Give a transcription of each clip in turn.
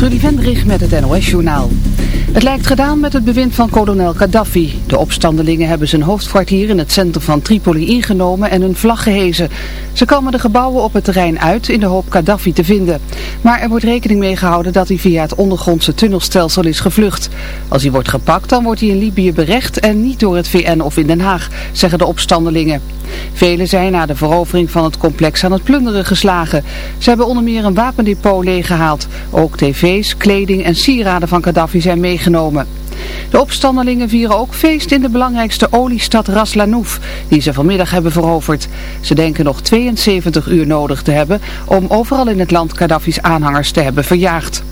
Trudy Vendrich met het NOS-journaal. Het lijkt gedaan met het bewind van kolonel Gaddafi. De opstandelingen hebben zijn hoofdkwartier in het centrum van Tripoli ingenomen en een vlag gehezen. Ze komen de gebouwen op het terrein uit in de hoop Gaddafi te vinden. Maar er wordt rekening mee gehouden dat hij via het ondergrondse tunnelstelsel is gevlucht. Als hij wordt gepakt, dan wordt hij in Libië berecht en niet door het VN of in Den Haag, zeggen de opstandelingen. Velen zijn na de verovering van het complex aan het plunderen geslagen. Ze hebben onder meer een wapendepot leeggehaald. Ook tv's, kleding en sieraden van Gaddafi zijn meegenomen. De opstandelingen vieren ook feest in de belangrijkste oliestad Ras Lanouf, die ze vanmiddag hebben veroverd. Ze denken nog 72 uur nodig te hebben om overal in het land Gaddafi's aanhangers te hebben verjaagd.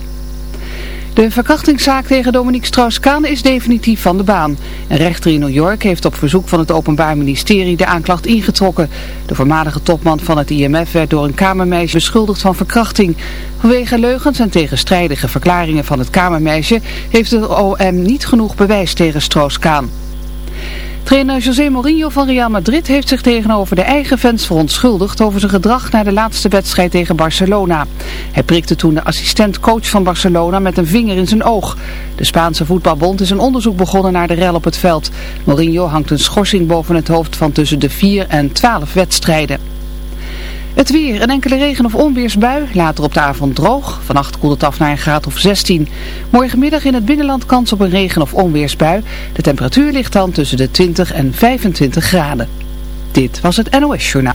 De verkrachtingszaak tegen Dominique Strauss-Kaan is definitief van de baan. Een rechter in New York heeft op verzoek van het Openbaar Ministerie de aanklacht ingetrokken. De voormalige topman van het IMF werd door een kamermeisje beschuldigd van verkrachting. Vanwege leugens en tegenstrijdige verklaringen van het kamermeisje heeft het OM niet genoeg bewijs tegen Strauss-Kaan. Trainer José Mourinho van Real Madrid heeft zich tegenover de eigen fans verontschuldigd over zijn gedrag na de laatste wedstrijd tegen Barcelona. Hij prikte toen de assistent-coach van Barcelona met een vinger in zijn oog. De Spaanse voetbalbond is een onderzoek begonnen naar de rel op het veld. Mourinho hangt een schorsing boven het hoofd van tussen de 4 en 12 wedstrijden. Het weer, een enkele regen- of onweersbui, later op de avond droog. Vannacht koelt het af naar een graad of 16. Morgenmiddag in het binnenland kans op een regen- of onweersbui. De temperatuur ligt dan tussen de 20 en 25 graden. Dit was het NOS Journaal.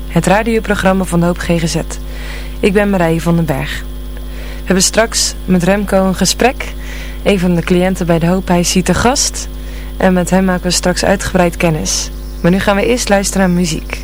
het radioprogramma van de Hoop GGZ. Ik ben Marije van den Berg. We hebben straks met Remco een gesprek. Een van de cliënten bij de Hoop, hij ziet de gast. En met hem maken we straks uitgebreid kennis. Maar nu gaan we eerst luisteren naar muziek.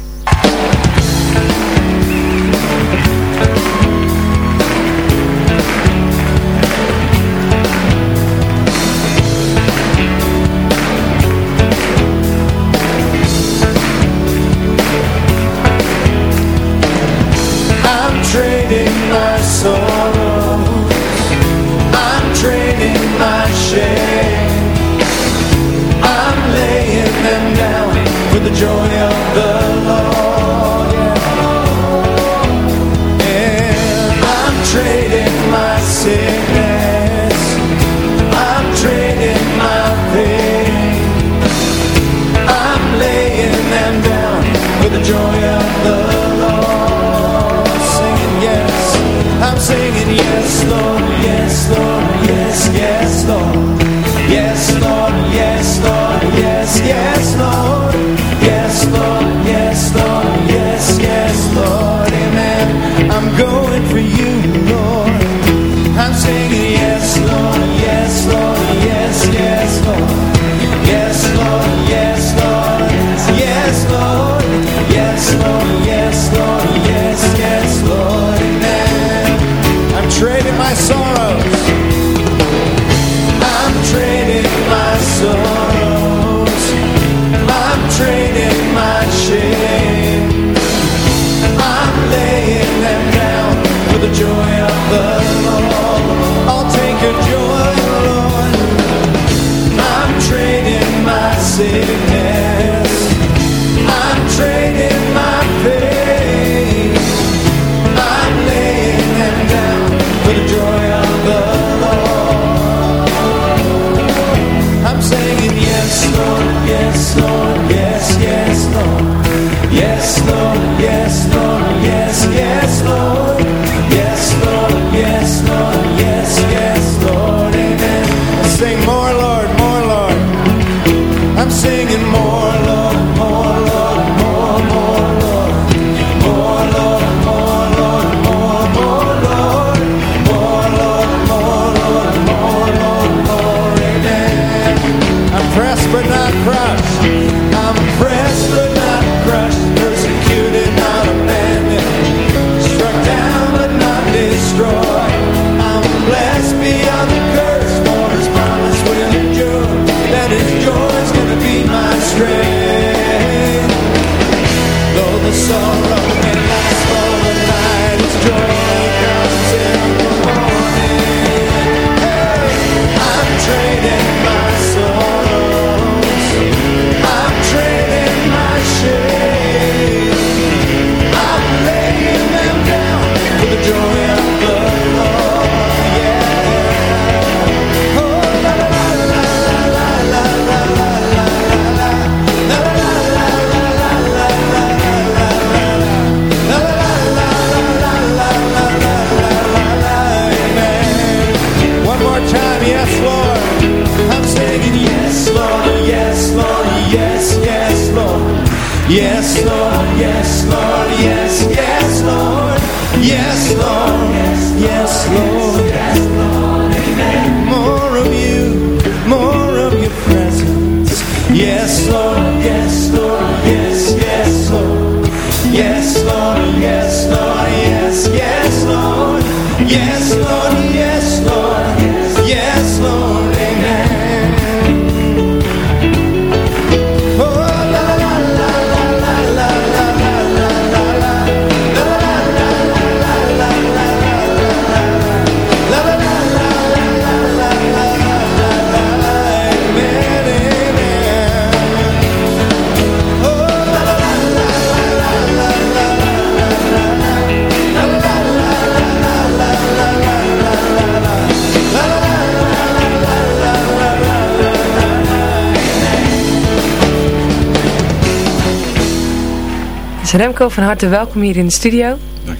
Remco, van harte welkom hier in de studio. Dank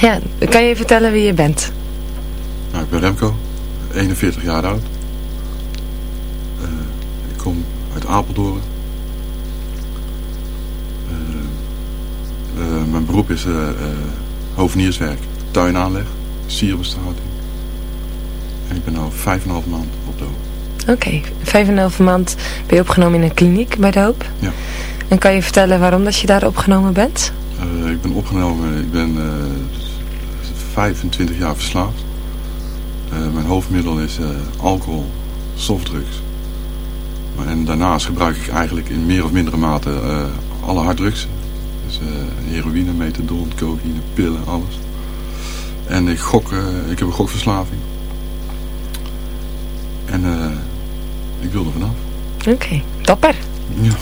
Ja, kan je vertellen wie je bent? Nou, ik ben Remco, 41 jaar oud. Uh, ik kom uit Apeldoorn. Uh, uh, mijn beroep is hovenierswerk, tuinaanleg, sierbestrating. En ik ben nu vijf en een half maand op de hoop. Oké, okay. vijf en een half maand ben je opgenomen in een kliniek bij de hoop? Ja. En kan je vertellen waarom dat je daar opgenomen bent? Uh, ik ben opgenomen, ik ben uh, 25 jaar verslaafd. Uh, mijn hoofdmiddel is alcohol, softdrugs. En daarnaast gebruik ik eigenlijk in meer of mindere mate alle harddrugs. Dus heroïne, methadon, cocaïne, pillen, alles. En ik gok, ik heb een gokverslaving. En ik wil er vanaf. Oké, okay, dapper. Ja.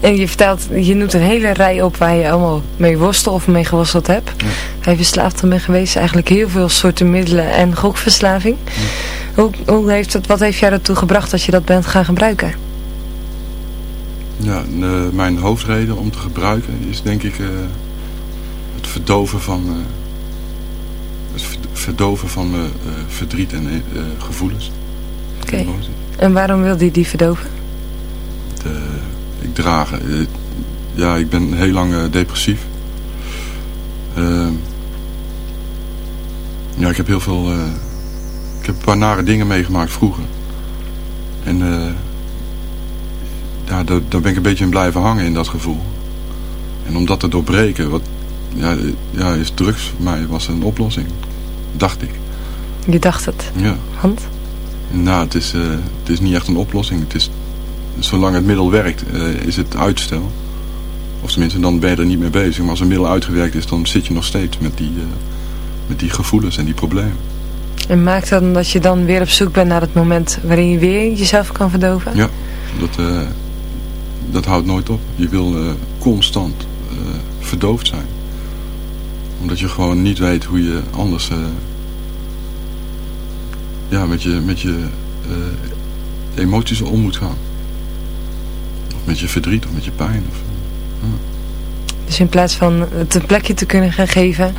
En je vertelt, je noemt een hele rij op waar je allemaal mee worstelt of mee geworsteld hebt. Ja. Je verslaafd bent geweest. Eigenlijk heel veel soorten middelen en gokverslaving. Ja. Hoe, hoe heeft het, wat heeft jou ertoe gebracht dat je dat bent gaan gebruiken? Ja, de, mijn hoofdreden om te gebruiken is denk ik uh, het verdoven van, uh, het verdoven van uh, verdriet en gevoelens. Oké. Okay. En waarom wil die die verdoven? Dragen. Ja, ik ben heel lang uh, depressief. Uh, ja, ik heb heel veel... Uh, ik heb een paar nare dingen meegemaakt vroeger. En ja, daar, daar ben ik een beetje in blijven hangen in dat gevoel. En om dat te doorbreken, wat, ja, ja, is drugs voor mij was een oplossing. Dacht ik. Je dacht het? Ja. Want? Nou, het is, het is niet echt een oplossing. Het is zolang het middel werkt, uh, is het uitstel. Of tenminste, dan ben je er niet mee bezig. Maar als een middel uitgewerkt is, dan zit je nog steeds met die, uh, met die gevoelens en die problemen. En maakt dat dat je dan weer op zoek bent naar het moment waarin je weer jezelf kan verdoven? Ja, dat, uh, dat houdt nooit op. Je wil constant verdoofd zijn. Omdat je gewoon niet weet hoe je anders ja, met je, met je emoties om moet gaan met je verdriet of met je pijn. Of, ja. Dus in plaats van het een plekje te kunnen gaan geven,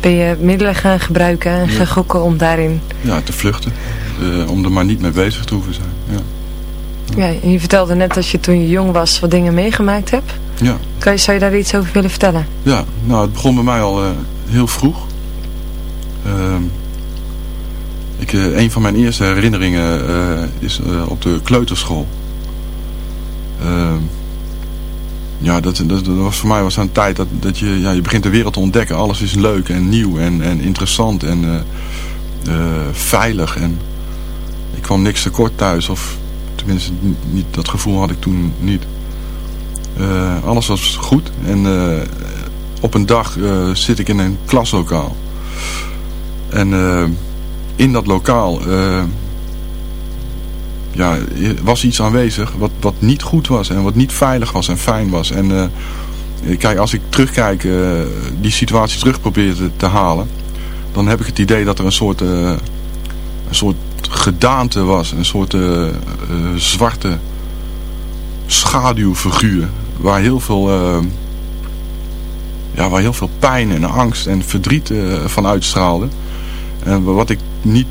ben je middelen gaan gebruiken en gaan gokken om daarin... Ja, te vluchten. Uh, om er maar niet mee bezig te hoeven zijn. Ja. Ja, en je vertelde net dat je toen je jong was wat dingen meegemaakt hebt. Ja. Kan je, zou je daar iets over willen vertellen? Ja, nou het begon bij mij al uh, heel vroeg. Uh, ik, uh, een van mijn eerste herinneringen is op de kleuterschool. Uh, ja, dat, dat, was voor mij was een tijd dat, dat je, ja, je begint de wereld te ontdekken. Alles is leuk en nieuw en, en interessant en uh, uh, veilig. En ik kwam niks tekort thuis. Of tenminste, niet, dat gevoel had ik toen niet. alles was goed. En op een dag zit ik in een klaslokaal. En in dat lokaal ja, was iets aanwezig wat, wat niet goed was en wat niet veilig was en fijn was. En kijk, als ik terugkijk, die situatie terug probeerde te halen, dan heb ik het idee dat er een soort, een soort gedaante was. Een soort zwarte schaduwfiguur. Waar heel veel, ja, waar heel veel pijn en angst en verdriet van uitstraalde. En wat ik niet,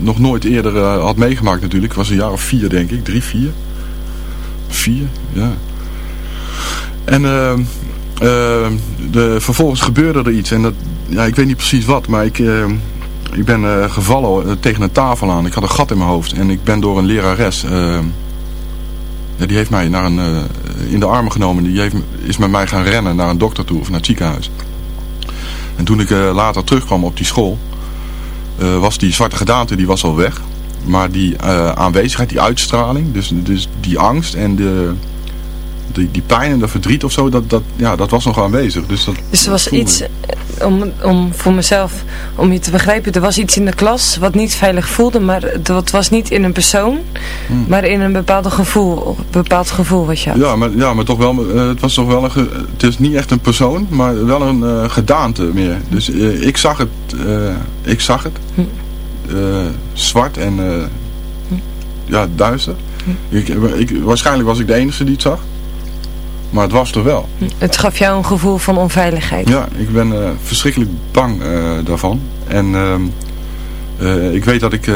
nog nooit eerder had meegemaakt natuurlijk. was een jaar of vier denk ik. Drie, vier. Vier, ja. En de, vervolgens gebeurde er iets. En dat, ja, ik weet niet precies wat. Maar ik ik ben gevallen tegen een tafel aan. Ik had een gat in mijn hoofd. En ik ben door een lerares... Die heeft mij naar een, in de armen genomen. Die heeft, is met mij gaan rennen naar een dokter toe. Of naar het ziekenhuis. En toen ik later terugkwam op die school... was die zwarte gedaante die was al weg. Maar die aanwezigheid, die uitstraling... Dus, dus die angst en de die, die pijn en de verdriet of zo, dat, dat, ja, dat was nog aanwezig. Dus, dat, dus er was iets, eh, om, om voor mezelf, om je te begrijpen, er was iets in de klas wat niet veilig voelde, maar dat was niet in een persoon, hmm. maar in een bepaald gevoel, bepaald gevoel wat je had. Ja, maar, ja, maar toch wel, uh, het was toch wel een, het is niet echt een persoon, maar wel een uh, gedaante meer. Dus uh, ik zag het, ik zag het, hm. zwart en hm. ja, duister. Ik, ik, waarschijnlijk was ik de enige die het zag. Maar het was er wel. Het gaf jou een gevoel van onveiligheid. Ja, ik ben uh, verschrikkelijk bang uh, daarvan. En ehm, uh, ik weet dat ik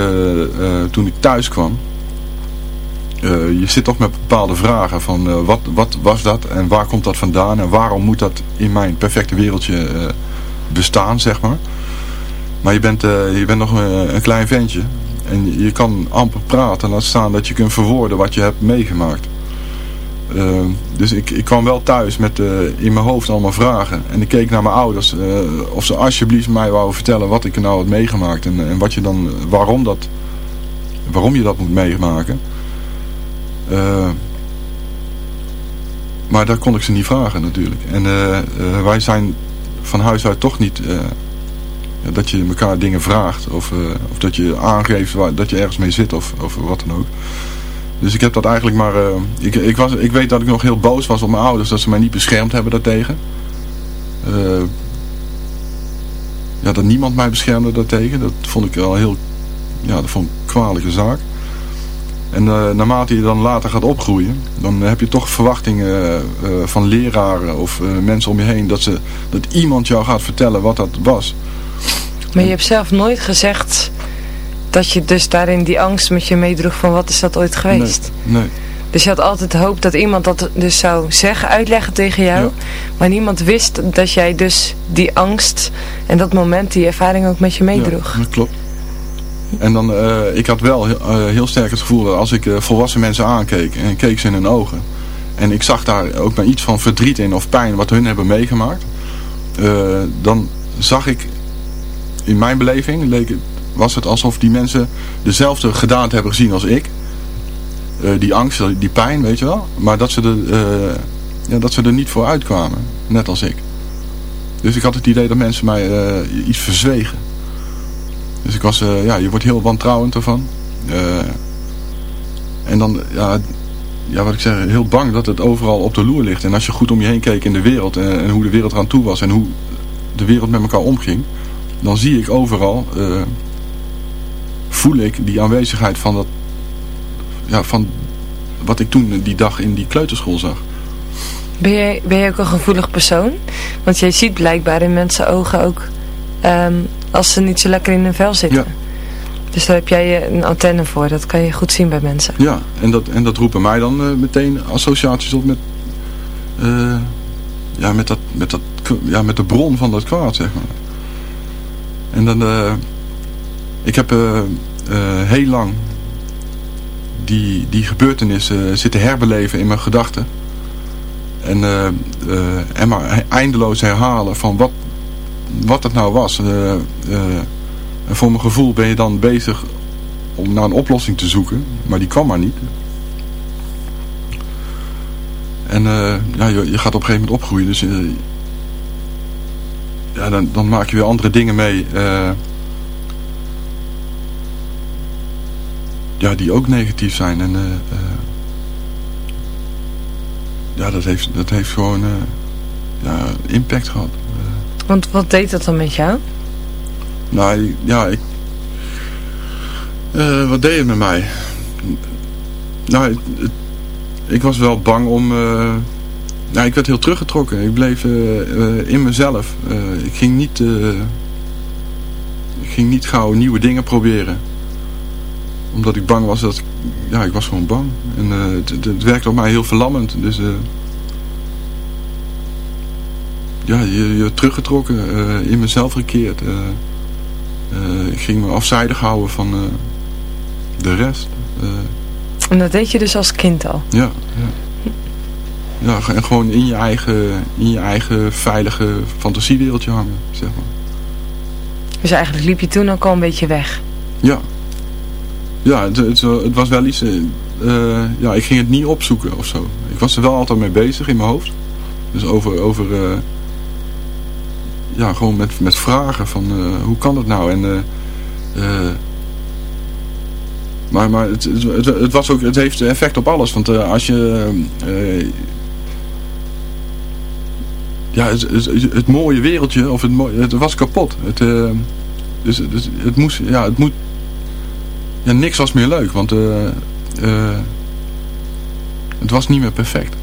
toen ik thuis kwam... je zit toch met bepaalde vragen van wat, wat was dat en waar komt dat vandaan... en waarom moet dat in mijn perfecte wereldje bestaan, zeg maar. Maar je bent, je bent nog een, een klein ventje. En je kan amper praten. Laat staan dat je kunt verwoorden wat je hebt meegemaakt. Ehm, dus ik, ik kwam wel thuis met uh, in mijn hoofd allemaal vragen. En ik keek naar mijn ouders uh, of ze alsjeblieft mij wouden vertellen wat ik er nou had meegemaakt. En, en wat je dan, waarom, dat, waarom je dat moet meemaken. Maar daar kon ik ze niet vragen natuurlijk. En wij zijn van huis uit toch niet dat je elkaar dingen vraagt. Of, of dat je aangeeft dat je ergens mee zit of, of wat dan ook. Dus ik heb dat eigenlijk maar... Uh, ik, ik, was, ik weet dat ik nog heel boos was op mijn ouders dat ze mij niet beschermd hebben daartegen. Uh, ja, dat niemand mij beschermde daartegen. Dat vond ik wel heel... Ja, dat vond ik een kwalijke zaak. En uh, naarmate je dan later gaat opgroeien, dan heb je toch verwachtingen van leraren of mensen om je heen dat, ze, dat iemand jou gaat vertellen wat dat was. Maar je hebt zelf nooit gezegd dat je dus daarin die angst met je meedroeg van wat is dat ooit geweest. Nee, nee. Dus je had altijd hoop dat iemand dat dus zou zeggen, uitleggen tegen jou. Maar niemand wist dat jij dus die angst en dat moment, die ervaring ook met je meedroeg. Ja, dat klopt. En dan, uh, ik had wel heel, uh, heel sterk het gevoel dat als ik uh, volwassen mensen aankeek en keek ze in hun ogen. En ik zag daar ook maar iets van verdriet in of pijn wat hun hebben meegemaakt. dan zag ik, in mijn beleving, leek het was het alsof die mensen dezelfde gedaante hebben gezien als ik. Uh, die angst, die pijn, weet je wel. Maar dat ze, er, uh, ja, dat ze er niet voor uitkwamen. Net als ik. Dus ik had het idee dat mensen mij uh, iets verzwegen. Dus ik was, ja, je wordt heel wantrouwend ervan. en dan, ja, ja, wat ik zeg, heel bang dat het overal op de loer ligt. En als je goed om je heen keek in de wereld en hoe de wereld eraan toe was en hoe de wereld met elkaar omging. Dan zie ik overal voel ik die aanwezigheid van, dat, ja, van wat ik toen die dag in die kleuterschool zag. Ben jij, ben jij ook een gevoelig persoon? Want jij ziet blijkbaar in mensen ogen ook um, als ze niet zo lekker in hun vel zitten. Ja. Dus daar heb jij een antenne voor. Dat kan je goed zien bij mensen. Ja, en dat, en dat roepen mij dan uh, meteen associaties op met, uh, ja, met, dat, met, dat, ja, met de bron van dat kwaad, zeg maar. En dan... Uh, ik heb uh, uh, heel lang die, die gebeurtenissen zitten herbeleven in mijn gedachten. En, en maar eindeloos herhalen van wat, wat het nou was. en voor mijn gevoel ben je dan bezig om naar een oplossing te zoeken. Maar die kwam maar niet. En ja, je, je, gaat op een gegeven moment opgroeien. Dus ja, dan, dan maak je weer andere dingen mee. Ja, die ook negatief zijn. En ja, dat heeft, dat heeft gewoon ja, impact gehad. Want wat deed dat dan met jou? Nou, ja, ik... Uh, wat deed het met mij? Nou, ik was wel bang om... Uh, nou, ik werd heel teruggetrokken. Ik bleef uh, in mezelf. ik ging niet... ik ging niet gauw nieuwe dingen proberen. Omdat ik bang was dat... Ja, ik was gewoon bang. En het, het, werkte op mij heel verlammend. Dus ja, je, je teruggetrokken, uh, in mezelf gekeerd. Ik ging me afzijdig houden van de rest. en dat deed je dus als kind al? Ja, ja. Ja, en gewoon in je eigen, in je eigen veilige fantasiewereldje hangen, zeg maar. Dus eigenlijk liep je toen ook al een beetje weg? Ja. Ja, het, het, was wel iets... ja, ik ging het niet opzoeken of zo. Ik was er wel altijd mee bezig in mijn hoofd. Dus over, over ja, gewoon met, met vragen van hoe kan dat nou? En, maar maar het, het, het, was ook, het heeft effect op alles. Want als je... ja, het, het, het, mooie wereldje, of het, mooie, het was kapot. Het, dus, dus het moest, ja, het moet... Ja, niks was meer leuk, want het was niet meer perfect.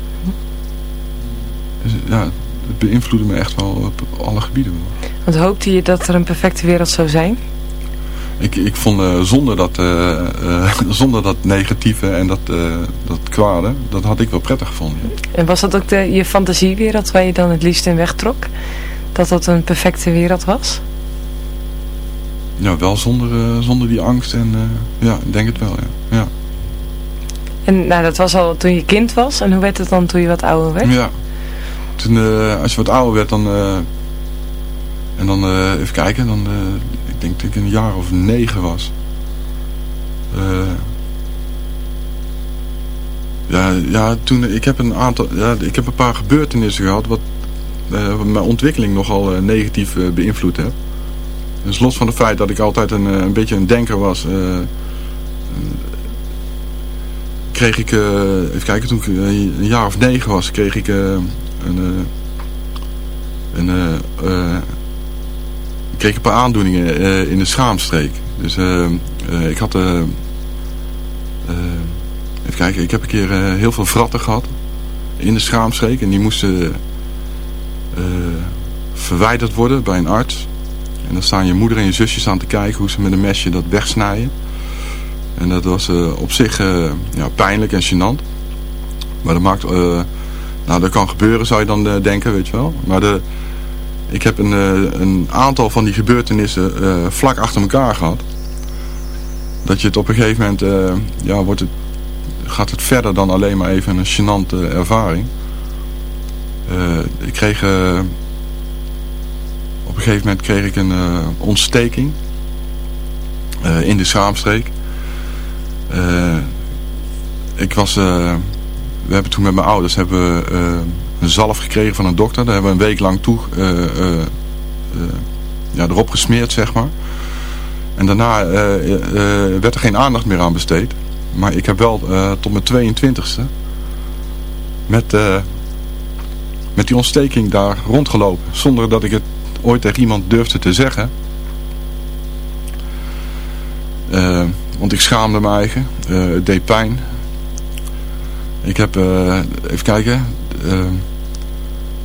Dus, ja, het beïnvloedde me echt wel op alle gebieden. Want hoopte je dat er een perfecte wereld zou zijn? Ik, ik vond uh, zonder, dat, uh, uh, zonder dat negatieve en dat, dat kwade, dat had ik wel prettig gevonden. En was dat ook de, je fantasiewereld waar je dan het liefst in wegtrok? Dat dat een perfecte wereld was? Ja, wel zonder, zonder die angst en ja, ik denk het wel, ja. ja. En nou, dat was al toen je kind was en hoe werd het dan toen je wat ouder werd? Ja, toen, uh, als je wat ouder werd, dan... En dan, even kijken, dan... ik denk dat ik een jaar of negen was. ja, ja, toen... Ik heb een aantal... Ja, ik heb een paar gebeurtenissen gehad... wat mijn ontwikkeling nogal negatief beïnvloed heeft. Dus los van het feit dat ik altijd een, een beetje een denker was... kreeg ik... even kijken, toen ik een jaar of negen was... kreeg ik en, en uh, ik kreeg een paar aandoeningen in de schaamstreek. Dus ik had... even kijken, ik heb een keer heel veel vratten gehad in de schaamstreek. En die moesten verwijderd worden bij een arts. En dan staan je moeder en je zusjes aan te kijken hoe ze met een mesje dat wegsnijden. En dat was op zich uh, ja, pijnlijk en gênant. Maar dat maakt uh, nou, dat kan gebeuren, zou je dan denken, weet je wel. Maar de, ik heb een, een aantal van die gebeurtenissen vlak achter elkaar gehad. Dat je het op een gegeven moment, ja, wordt het, gaat het verder dan alleen maar even een gênante ervaring. ik kreeg, gegeven moment kreeg ik een ontsteking in de schaamstreek. ik was we hebben toen met mijn ouders hebben, een zalf gekregen van een dokter. Daar hebben we een week lang toe ja, erop gesmeerd, zeg maar. En daarna werd er geen aandacht meer aan besteed. Maar ik heb wel tot mijn 22e met, met die ontsteking daar rondgelopen. Zonder dat ik het ooit tegen iemand durfde te zeggen. want ik schaamde me eigen. het deed pijn. Ik heb, uh, even kijken,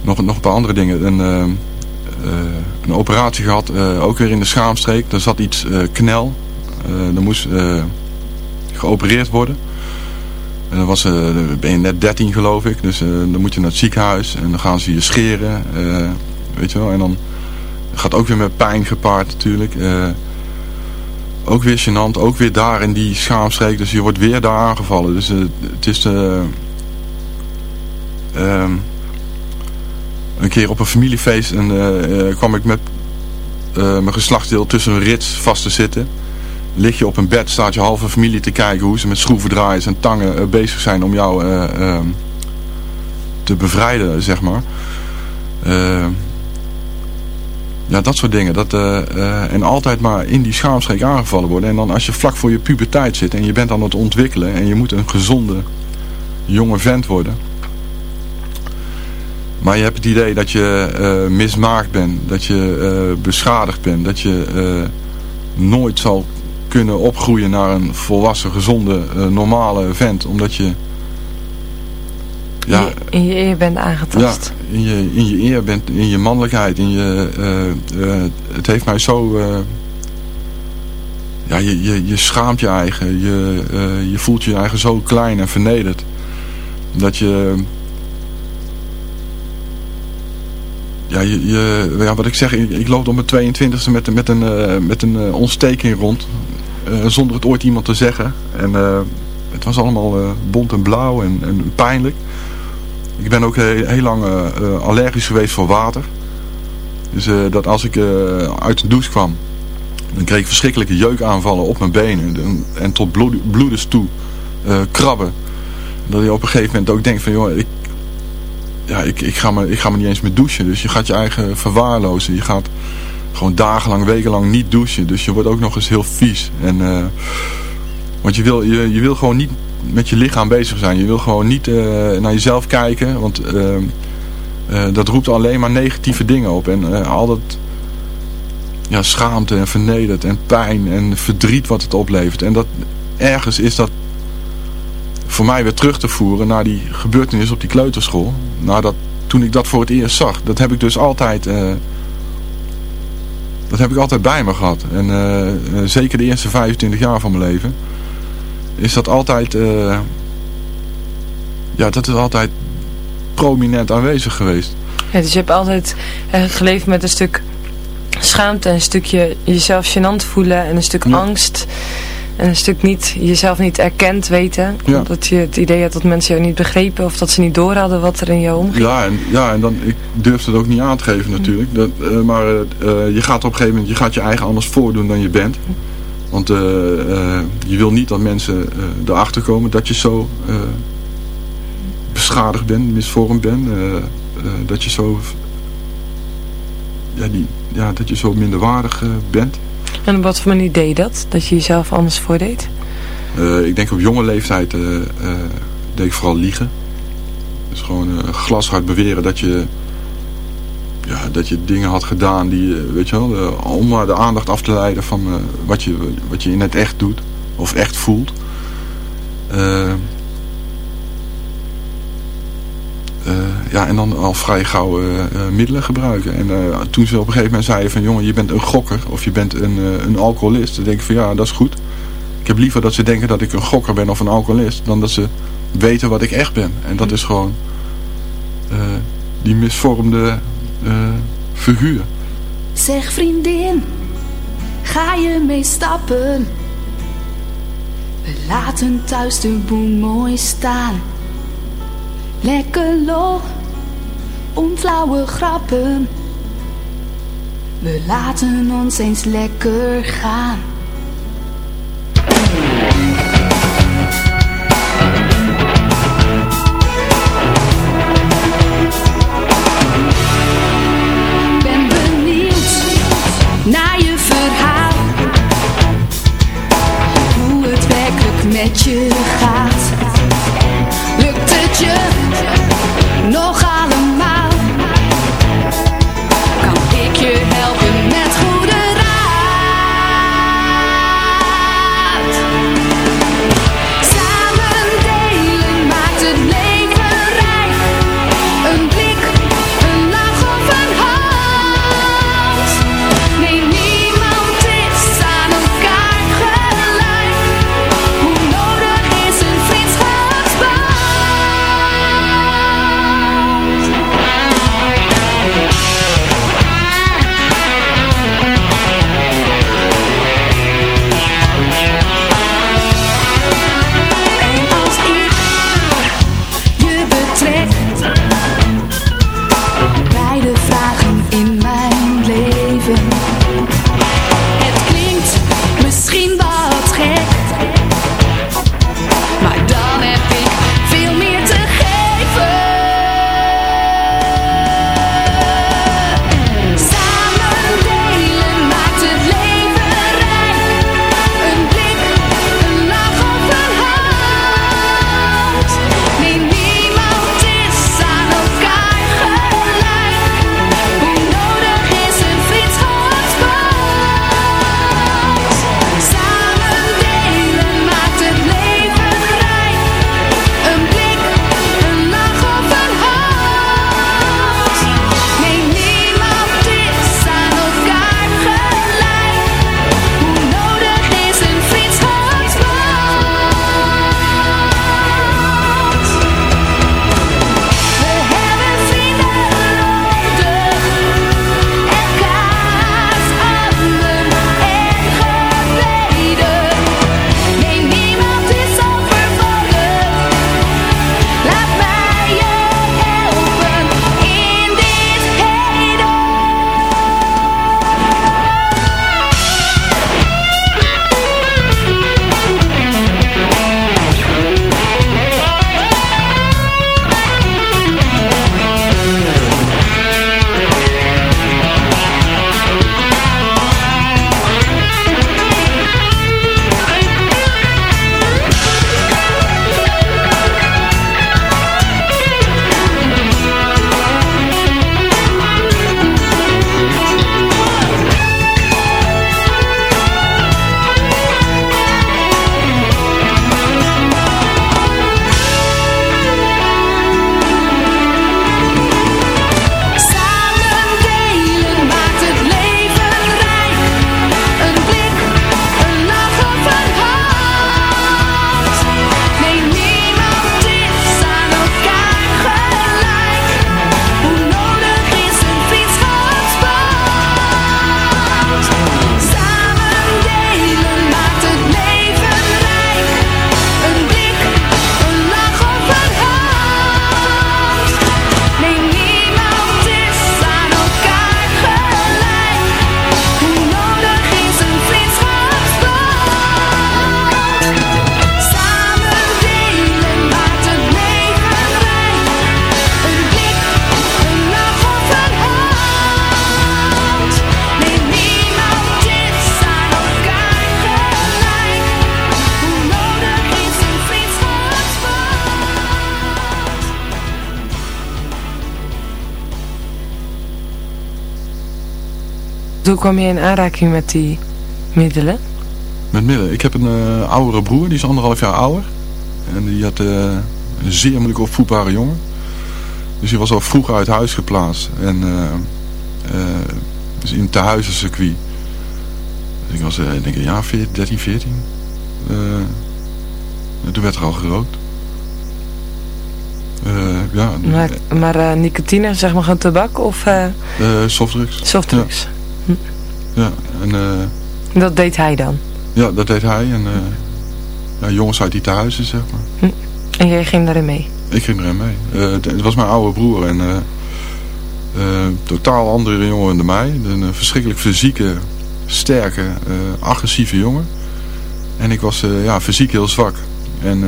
nog, nog een paar andere dingen. Een, een operatie gehad, ook weer in de schaamstreek. Daar zat iets knel. er moest geopereerd worden. En dan was, ben je net 13 geloof ik. Dus dan moet je naar het ziekenhuis. En dan gaan ze je scheren. weet je wel. En dan gaat ook weer met pijn gepaard natuurlijk. Ook weer gênant, ook weer daar in die schaamstreek. Dus je wordt weer daar aangevallen. Dus uh, het is... Uh, um, een keer op een familiefeest en, uh, kwam ik met mijn geslachtsdeel tussen een rits vast te zitten. Lig je op een bed, staat je halve familie te kijken hoe ze met schroevendraaiers en tangen bezig zijn om jou... Um, te bevrijden, zeg maar. Ja, dat soort dingen. Dat, en altijd maar in die schaamstreek aangevallen worden. En dan als je vlak voor je puberteit zit en je bent aan het ontwikkelen en je moet een gezonde jonge vent worden maar je hebt het idee dat je uh, mismaakt bent, dat je beschadigd bent, dat je nooit zal kunnen opgroeien naar een volwassen, gezonde, normale vent. Omdat je... Ja, in je eer bent aangetast. Ja, in je, in je eer bent, in je mannelijkheid. In je, het heeft mij zo... ja, je, je, je schaamt je eigen. Je, je voelt je eigen zo klein en vernederd. Dat je Ja, je, je, ja, wat ik zeg, ik, ik loop op mijn 22e met, met een, met een ontsteking rond. Zonder het ooit iemand te zeggen. En het was allemaal bont en blauw en, en, pijnlijk. Ik ben ook heel, lang allergisch geweest voor water. Dus dat als ik uit de douche kwam, dan kreeg ik verschrikkelijke jeukaanvallen op mijn benen. En, en tot bloed, bloedens toe krabben. Dat je op een gegeven moment ook denkt van, joh, ik, ja, ik, ik, ga me, ik ga me niet eens meer douchen. Dus je gaat je eigen verwaarlozen. Je gaat gewoon dagenlang, wekenlang niet douchen. Dus je wordt ook nog eens heel vies. En, want je wil, je wil gewoon niet met je lichaam bezig zijn. Je wil gewoon niet uh, naar jezelf kijken. Want uh, dat roept alleen maar negatieve dingen op. En al dat ja, schaamte en vernederd en pijn en verdriet wat het oplevert. En dat ergens is dat voor mij weer terug te voeren naar die gebeurtenis op die kleuterschool. Nadat, toen ik dat voor het eerst zag. Dat heb ik dus altijd... Dat heb ik altijd bij me gehad. En zeker de eerste 25 jaar van mijn leven. Is dat altijd... Uh, ja, dat is altijd prominent aanwezig geweest. Ja, dus je hebt altijd geleefd met een stuk schaamte. Een stukje jezelf gênant voelen. En een stuk angst. En een stuk niet, jezelf niet erkend weten. Ja. Dat je het idee had dat mensen jou niet begrepen of dat ze niet door hadden wat er in jou omging. Ja, en, ja, en dan, ik durfde het ook niet aan te geven natuurlijk. Dat, uh, maar uh, je gaat op een gegeven moment, je gaat je eigen anders voordoen dan je bent. Want uh, je wil niet dat mensen erachter komen dat je zo beschadigd bent, misvormd bent. dat je zo ja, die, ja, dat je zo minderwaardig bent. En op wat voor manier deed je dat? Dat je jezelf anders voordeed? Ik denk op jonge leeftijd deed ik vooral liegen. Dus gewoon glashard beweren dat je, ja, dat je dingen had gedaan die, weet je wel, om maar de aandacht af te leiden van wat, je, wat je in het echt doet. Of echt voelt. ja, en dan al vrij gauw middelen gebruiken. En toen ze op een gegeven moment zeiden van... jongen, je bent een gokker of je bent een, een alcoholist. Dan denk ik van ja, dat is goed. Ik heb liever dat ze denken dat ik een gokker ben of een alcoholist... dan dat ze weten wat ik echt ben. En dat is gewoon die misvormde figuur. Zeg vriendin, ga je mee stappen? We laten thuis de boel mooi staan... Lekker lol, onflauwe grappen. We laten ons eens lekker gaan. Naar je verhaal. Hoe het werkelijk met je gaat. Kwam je in aanraking met die middelen? Met middelen? Ik heb een uh, oudere broer, die is anderhalf jaar ouder. En die had uh, een zeer moeilijk opvoedbare jongen. Dus die was al vroeg uit huis geplaatst. En uh, dus in het tehuizencircuit. Dus ik was denk ik een jaar 13, 14. en toen werd er al gerookt. ja, maar maar nicotine, zeg maar gewoon tabak of... softdrugs. Softdrugs. Ja, ja en... dat deed hij dan? Ja, dat deed hij. En ja, jongens uit die tehuizen, zeg maar. Hm. En jij ging daarin mee? Ik ging erin mee. Uh, het was mijn oude broer en totaal andere jongen dan mij. Een verschrikkelijk fysieke, sterke, agressieve jongen. En ik was ja, fysiek heel zwak. En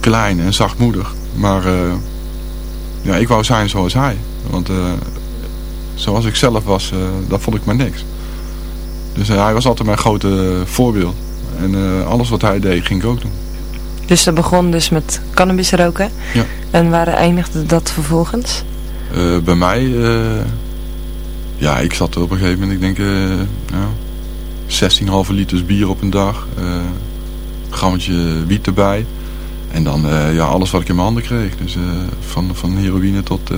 klein en zachtmoedig. Maar ja, ik wou zijn zoals hij. Want zoals ik zelf was, dat vond ik maar niks. Dus hij was altijd mijn grote voorbeeld. En alles wat hij deed, ging ik ook doen. Dus dat begon dus met cannabis roken. Ja. En waar eindigde dat vervolgens? Uh, bij mij, uh, ja, ik zat op een gegeven moment, ik denk, uh, nou, 16,5 liters bier op een dag. een grammetje wiet erbij. En dan ja, alles wat ik in mijn handen kreeg. Dus van, van heroïne tot,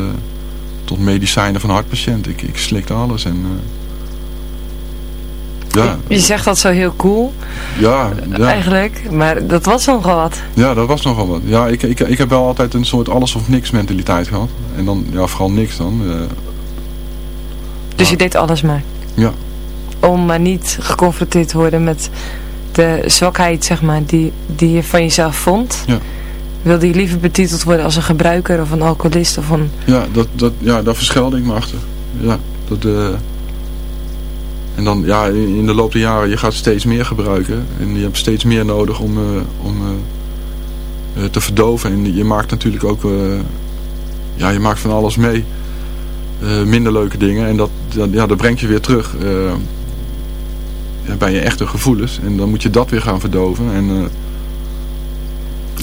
tot medicijnen van hartpatiënt. Ik, ik slikte alles en... Ja. Je zegt dat zo heel cool. Ja, ja. Eigenlijk. Maar dat was nogal wat. Ja, dat was nogal wat. Ja, ik, ik, ik heb wel altijd een soort alles of niks mentaliteit gehad. En dan, ja, vooral niks dan. Uh, dus je deed alles maar? Ja. Om maar niet geconfronteerd te worden met de zwakheid, zeg maar, die, die je van jezelf vond. Ja. Wilde je liever betiteld worden als een gebruiker of een alcoholist of een... Ja, dat, dat, ja daar verschelde ik me achter. Ja, dat... Uh, en dan, ja, in de loop der jaren, je gaat steeds meer gebruiken. En je hebt steeds meer nodig om, uh, om uh, te verdoven. En je maakt natuurlijk ook, ja, je maakt van alles mee. minder leuke dingen. En dat, dat, ja, dat brengt je weer terug bij je echte gevoelens. En dan moet je dat weer gaan verdoven. En,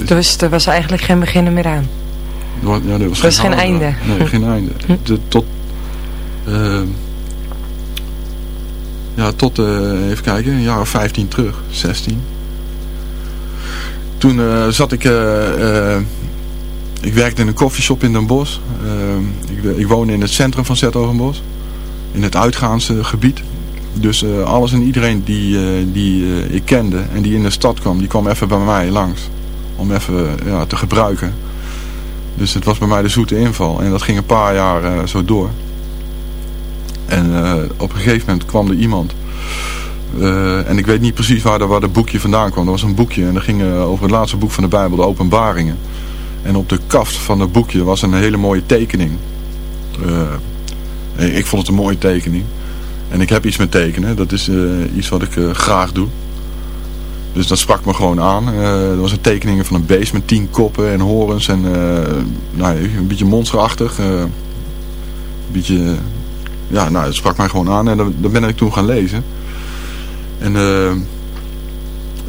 dus, er was eigenlijk geen beginnen meer aan? Ja, er was, er was geen, geen einde? Nee, geen einde. Hm. De, tot... Ja, tot, uh, even kijken, een jaar of 15 terug, 16. Toen uh, zat ik, uh, ik werkte in een koffieshop in Den Bosch. ik, ik woonde in het centrum van Zetogenbos. In het uitgaanse gebied. Dus alles en iedereen die, die ik kende en die in de stad kwam, die kwam even bij mij langs. Om even ja, te gebruiken. Dus het was bij mij de zoete inval. En dat ging een paar jaar zo door. En uh, op een gegeven moment kwam er iemand. Uh, en ik weet niet precies waar, de, waar boekje vandaan kwam. Er was een boekje en dat ging over het laatste boek van de Bijbel, de openbaringen. En op de kaft van dat boekje was een hele mooie tekening. ik vond het een mooie tekening. En ik heb iets met tekenen. Dat is iets wat ik graag doe. Dus dat sprak me gewoon aan. er was een tekening van een beest met tien koppen en horens. En nou, een beetje monsterachtig. een beetje ja, nou, het sprak mij gewoon aan en dan ben ik toen gaan lezen. En uh,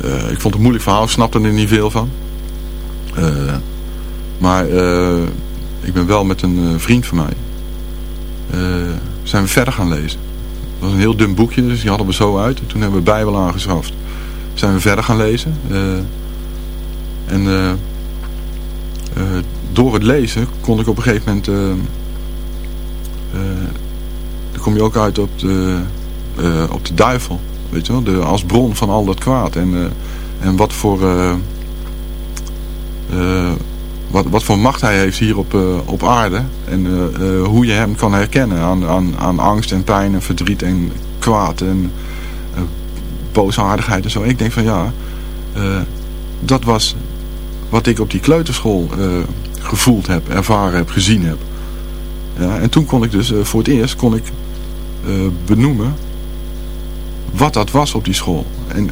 uh, ik vond het een moeilijk verhaal, snapte er niet veel van. Uh, maar ik ben wel met een vriend van mij, zijn we verder gaan lezen. Het was een heel dun boekje, dus die hadden we zo uit. En toen hebben we Bijbel aangeschaft. Zijn we verder gaan lezen. en door het lezen kon ik op een gegeven moment kom je ook uit op de, op de duivel. Weet je wel, de, als bron van al dat kwaad. En, en wat voor... Wat, wat voor macht hij heeft hier op, op aarde. En hoe je hem kan herkennen aan, aan, aan angst en pijn en verdriet en kwaad en boosaardigheid en zo. Ik denk van ja, dat was wat ik op die kleuterschool gevoeld heb, ervaren heb, gezien heb. Ja, en toen kon ik dus voor het eerst kon ik benoemen wat dat was op die school. En,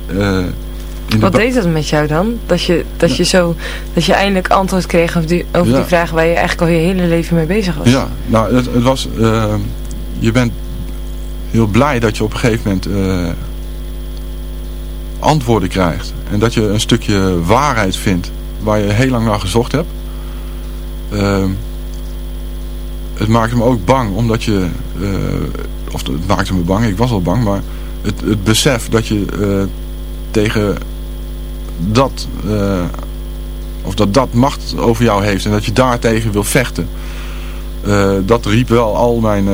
wat deed dat met jou dan? Dat je, dat je, zo, dat je eindelijk antwoord kreeg over die, over die vraag waar je eigenlijk al je hele leven mee bezig was? Ja, nou het, het was, uh, je bent heel blij dat je op een gegeven moment antwoorden krijgt. En dat je een stukje waarheid vindt waar je heel lang naar gezocht hebt. Uh, het maakt me ook bang omdat je of het maakte me bang, ik was al bang, maar het, het besef dat je uh, tegen dat, uh, of dat dat macht over jou heeft en dat je daartegen wil vechten, dat riep wel al mijn,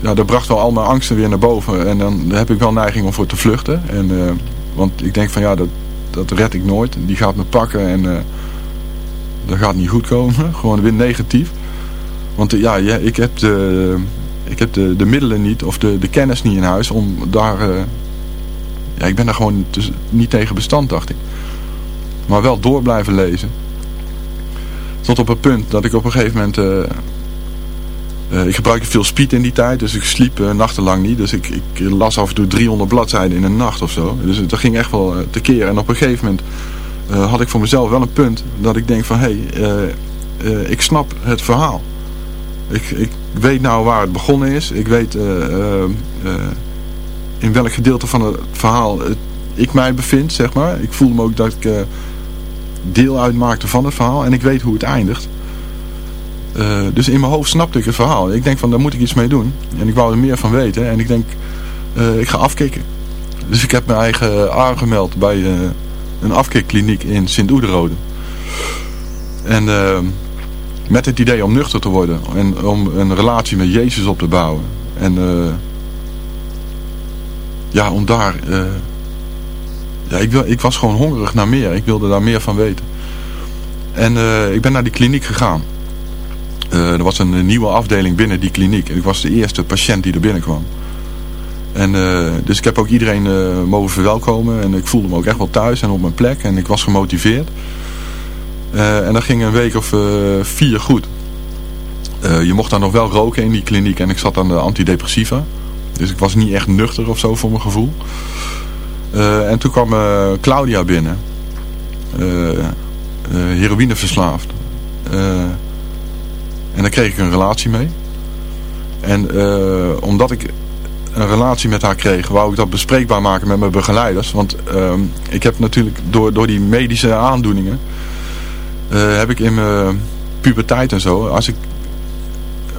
ja, dat bracht wel al mijn angsten weer naar boven. En dan heb ik wel neiging om voor te vluchten. En, want ik denk van ja, dat, dat red ik nooit. Die gaat me pakken en dat gaat niet goed komen. Gewoon weer negatief. Want ja, ja ik heb de, ik heb de, de middelen niet of de, de kennis niet in huis om daar... Uh, ja, ik ben daar gewoon dus niet tegen bestand, dacht ik. Maar wel door blijven lezen. Tot op het punt dat ik op een gegeven moment... Uh, ik gebruikte veel speed in die tijd, dus ik sliep nachtenlang niet. Dus ik, ik, las af en toe 300 bladzijden in een nacht of zo. Dus dat ging echt wel tekeer. En op een gegeven moment had ik voor mezelf wel een punt dat ik denk van... hé, hey, ik snap het verhaal. Ik, ik weet nou waar het begonnen is. Ik weet in welk gedeelte van het verhaal ik mij bevind, zeg maar. Ik voelde me ook dat ik deel uitmaakte van het verhaal. En ik weet hoe het eindigt. Dus in mijn hoofd snapte ik het verhaal. Ik denk van, daar moet ik iets mee doen. En ik wou er meer van weten. En ik denk, ik ga afkicken. Dus ik heb mijn eigen aangemeld bij een afkikkliniek in Sint-Oederode. En met het idee om nuchter te worden. En om een relatie met Jezus op te bouwen. En ja, om daar... Ja, ik, ik was gewoon hongerig naar meer. Ik wilde daar meer van weten. En ik ben naar die kliniek gegaan. Er was een nieuwe afdeling binnen die kliniek. En ik was de eerste patiënt die er binnenkwam. En, dus ik heb ook iedereen mogen verwelkomen. En ik voelde me ook echt wel thuis en op mijn plek. En ik was gemotiveerd. En dat ging een week of vier goed. Je mocht dan nog wel roken in die kliniek en ik zat aan de antidepressiva. Dus ik was niet echt nuchter of zo voor mijn gevoel. en toen kwam Claudia binnen. heroïne verslaafd. En daar kreeg ik een relatie mee. En omdat ik een relatie met haar kreeg, wou ik dat bespreekbaar maken met mijn begeleiders. Want ehm, ik heb natuurlijk door, door die medische aandoeningen uh, heb ik in mijn puberteit en zo. Als, ik,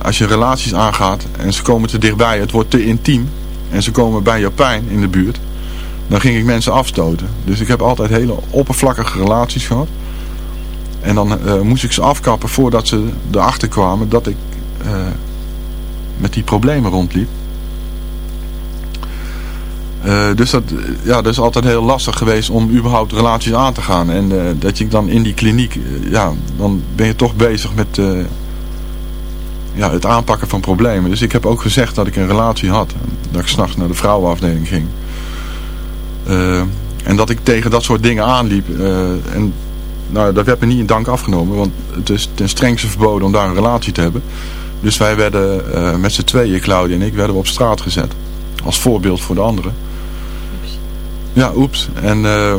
als je relaties aangaat en ze komen te dichtbij, het wordt te intiem. En ze komen bij je pijn in de buurt. Dan ging ik mensen afstoten. Dus ik heb altijd hele oppervlakkige relaties gehad. En dan uh, moest ik ze afkappen voordat ze erachter kwamen dat ik uh, met die problemen rondliep. Uh, dus dat, ja, dat is altijd heel lastig geweest om überhaupt relaties aan te gaan. En dat je dan in die kliniek, ja, dan ben je toch bezig met ja, het aanpakken van problemen. Dus ik heb ook gezegd dat ik een relatie had. Dat ik s'nachts naar de vrouwenafdeling ging. en dat ik tegen dat soort dingen aanliep. en nou, dat werd me niet in dank afgenomen. Want het is ten strengste verboden om daar een relatie te hebben. Dus wij werden met z'n tweeën, Claudia en ik, werden we op straat gezet. Als voorbeeld voor de anderen. Ja, oeps. En uh,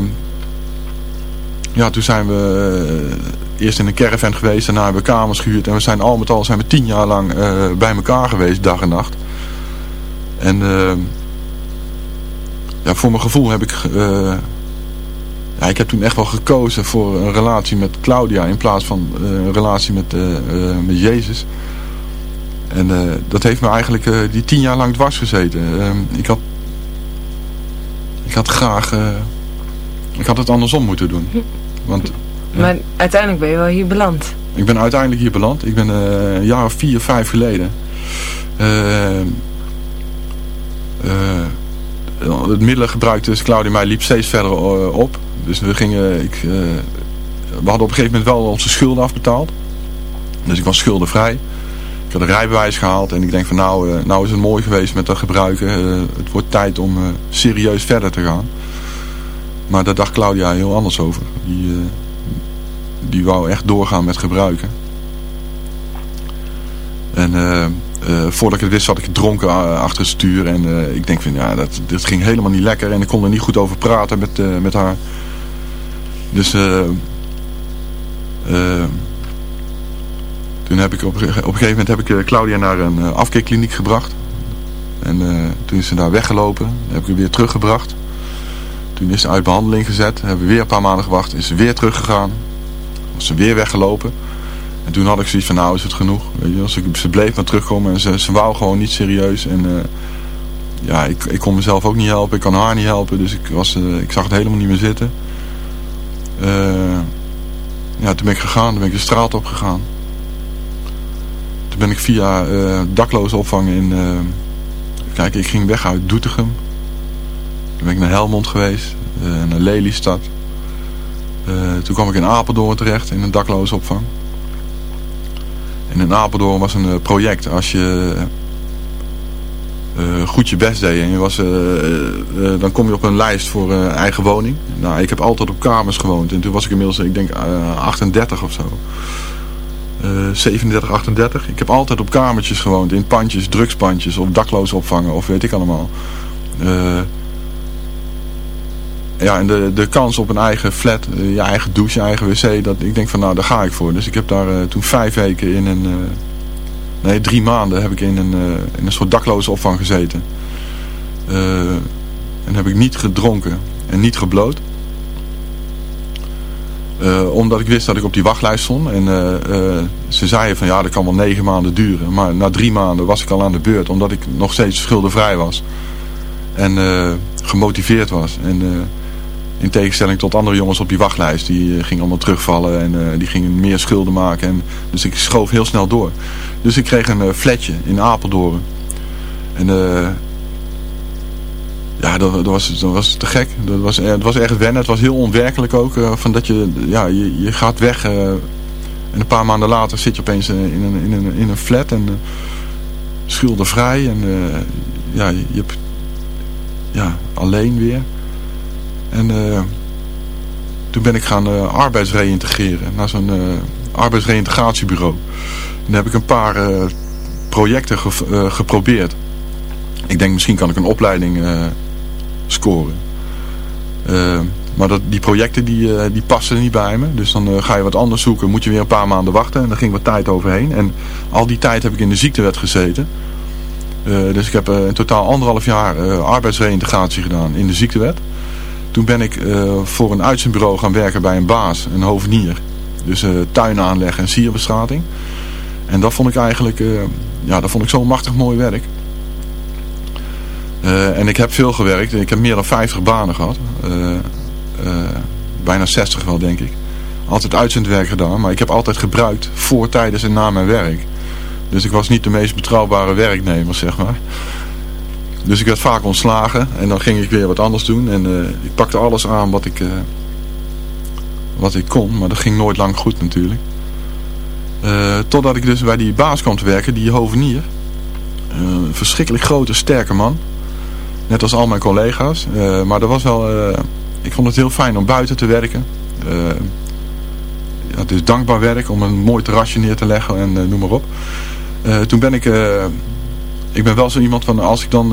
ja, toen zijn we uh, eerst in een caravan geweest. Daarna hebben we kamers gehuurd. En we zijn al met al zijn we tien jaar lang uh, bij elkaar geweest, dag en nacht. En ja, voor mijn gevoel heb ik... ja, ik heb toen echt wel gekozen voor een relatie met Claudia in plaats van een relatie met, met Jezus. En dat heeft me eigenlijk die tien jaar lang dwars gezeten. Ehm, ik had ik had graag... Ik had het andersom moeten doen. Want, maar uiteindelijk ben je wel hier beland. Ik ben uiteindelijk hier beland. Ik ben een jaar of vier, vijf geleden... Uh, het middelengebruik tussen Claudia en mij liep steeds verder op. Dus we gingen... Ik, we hadden op een gegeven moment wel onze schulden afbetaald. Dus ik was schuldenvrij had een rijbewijs gehaald en ik denk van nou, uh, nou is het mooi geweest met dat gebruiken. Uh, het wordt tijd om serieus verder te gaan. Maar daar dacht Claudia heel anders over. Die, die wou echt doorgaan met gebruiken. En voordat ik het wist zat ik dronken achter het stuur. En ik denk van ja, dat, dit ging helemaal niet lekker. En ik kon er niet goed over praten met, met haar. Dus... Toen heb ik op, op een gegeven moment heb ik eh, Claudia naar een uh, afkeerkliniek gebracht. En uh, toen is ze daar weggelopen. heb ik haar weer teruggebracht. Toen is ze uit behandeling gezet. Hebben we weer een paar maanden gewacht. Is ze weer teruggegaan. Was ze weer weggelopen. En toen had ik zoiets van, nou is het genoeg. Weet je, ze, ze bleef maar terugkomen en ze, ze wou gewoon niet serieus. En uh, ja, ik, ik kon mezelf ook niet helpen, ik kan haar niet helpen. Dus ik, was, uh, ik zag het helemaal niet meer zitten. Uh, ja, toen ben ik gegaan, toen ben ik de straat op gegaan. Toen ben ik via dakloze opvang in... kijk, ik ging weg uit Doetinchem. Toen ben ik naar Helmond geweest, naar Lelystad. toen kwam ik in Apeldoorn terecht, in een dakloze opvang. En in Apeldoorn was een project. Als je uh, goed je best deed en je was, uh, uh, dan kom je op een lijst voor eigen woning. Nou, ik heb altijd op kamers gewoond. En toen was ik inmiddels, ik denk, 38 of zo. 37, 38. Ik heb altijd op kamertjes gewoond. In pandjes, drugspandjes of daklozen opvangen of weet ik allemaal. ja, en de, de kans op een eigen flat, je eigen douche, je eigen wc, dat, ik denk van nou, daar ga ik voor. Dus ik heb daar toen vijf weken in een Nee, drie maanden heb ik in een, uh, in een soort dakloze opvang gezeten. Uh, en heb ik niet gedronken en niet gebloot. Uh, omdat ik wist dat ik op die wachtlijst stond. En ze zeiden van ja, dat kan wel negen maanden duren. Maar na drie maanden was ik al aan de beurt. Omdat ik nog steeds schuldenvrij was. En gemotiveerd was. En in tegenstelling tot andere jongens op die wachtlijst. Die gingen allemaal terugvallen. En die gingen meer schulden maken. En, dus ik schoof heel snel door. Dus ik kreeg een uh, flatje in Apeldoorn. En ja, dat, dat, was, dat was te gek. Dat was, het was echt wennen. Het was heel onwerkelijk ook. Van dat je, ja, je, je gaat weg. en een paar maanden later zit je opeens in een, in een, in een flat. En schuldenvrij. En ja, je hebt ja, alleen weer. En toen ben ik gaan arbeidsreïntegreren. Naar zo'n arbeidsreïntegratiebureau. Dan heb ik een paar uh, projecten ge uh, geprobeerd. Ik denk misschien kan ik een opleiding uh, scoren. maar dat, die projecten die, die passen niet bij me. Dus dan ga je wat anders zoeken. Moet je weer een paar maanden wachten. En daar ging wat tijd overheen. En al die tijd heb ik in de ziektewet gezeten. dus ik heb in totaal anderhalf jaar arbeidsreïntegratie gedaan in de ziektewet. Toen ben ik voor een uitzendbureau gaan werken bij een baas, een hovenier. Dus tuin aanleggen en sierbestrating. En dat vond ik eigenlijk, uh, ja, dat vond ik zo'n machtig mooi werk. Uh, en ik heb veel gewerkt. Ik heb meer dan 50 banen gehad. Uh, bijna 60 wel, denk ik. Altijd uitzendwerk gedaan. Maar ik heb altijd gebruikt voor, tijdens en na mijn werk. Dus ik was niet de meest betrouwbare werknemer, zeg maar. Dus ik werd vaak ontslagen. En dan ging ik weer wat anders doen. En ik pakte alles aan wat ik, wat ik kon. Maar dat ging nooit lang goed natuurlijk. Uh, totdat ik dus bij die baas kwam te werken, die hovenier. Een verschrikkelijk grote, sterke man. Net als al mijn collega's. Maar dat was wel, ik vond het heel fijn om buiten te werken. het is dankbaar werk om een mooi terrasje neer te leggen en noem maar op. toen ben ik, ik ben wel zo iemand van als ik dan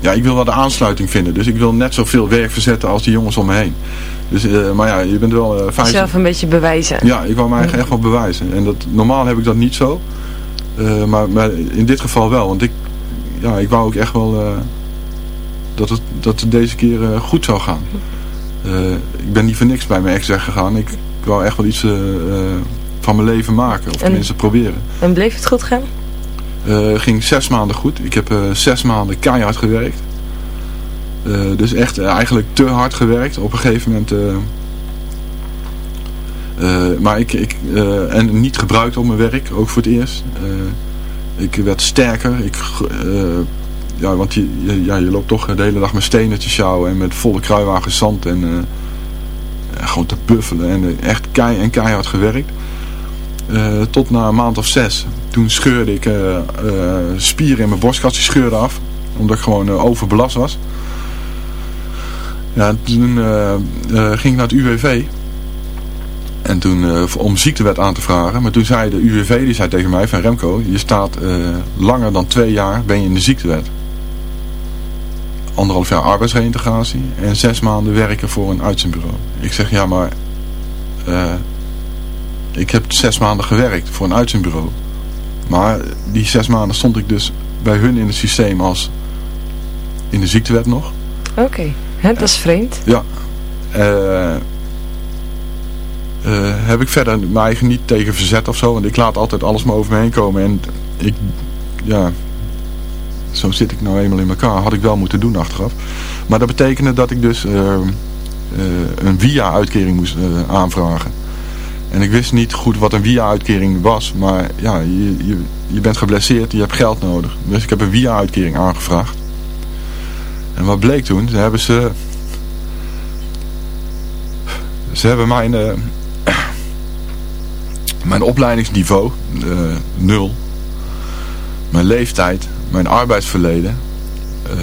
ja, ik wil wel de aansluiting vinden. Dus ik wil net zoveel werk verzetten als die jongens om me heen. Dus, uh, maar ja, je bent wel... Uh, fijn... Zelf een beetje bewijzen. Ja, ik wou mij eigenlijk echt wel bewijzen. En dat, normaal heb ik dat niet zo. Uh, maar, maar in dit geval wel. Want ik, ja, ik wou ook echt wel dat, het, dat het deze keer goed zou gaan. ik ben niet voor niks bij mijn ex weggegaan. Ik, ik wou echt wel iets van mijn leven maken. Of tenminste proberen. En bleef het goed gaan? Uh, ging zes maanden goed. Ik heb uh, zes maanden keihard gewerkt. Uh, dus echt eigenlijk te hard gewerkt. Op een gegeven moment... maar ik, ik en niet gebruikt op mijn werk, ook voor het eerst. ik werd sterker. Ik, ja, want je, ja, je loopt toch de hele dag met stenen te sjouwen en met volle kruiwagen zand en gewoon te buffelen. En echt kei en keihard gewerkt. Tot na een maand of zes toen scheurde ik uh, uh, spieren in mijn borstkas, scheurde af. Omdat ik gewoon overbelast was. Ja, toen ging ik naar het UWV. En toen om ziektewet aan te vragen. Maar toen zei de UWV, die zei tegen mij van Remco, je staat langer dan twee jaar ben je in de ziektewet. Anderhalf jaar arbeidsreïntegratie en zes maanden werken voor een uitzendbureau. Ik zeg ja maar, ik heb zes maanden gewerkt voor een uitzendbureau. Maar die zes maanden stond ik dus bij hun in het systeem als in de ziektewet nog. Oké, okay. dat is vreemd. Ja. Uh, heb ik verder mijn eigen niet tegen verzet of zo. Want ik laat altijd alles maar over me heen komen. En ik, ja, zo zit ik nou eenmaal in elkaar. Had ik wel moeten doen achteraf. Maar dat betekende dat ik dus een via-uitkering moest aanvragen. En ik wist niet goed wat een via-uitkering was. Maar ja, je, je, je bent geblesseerd, je hebt geld nodig. Dus ik heb een via-uitkering aangevraagd. En wat bleek toen? Ze hebben ze... Ze hebben mijn... Uh, mijn opleidingsniveau, uh, nul. Mijn leeftijd, mijn arbeidsverleden... Uh,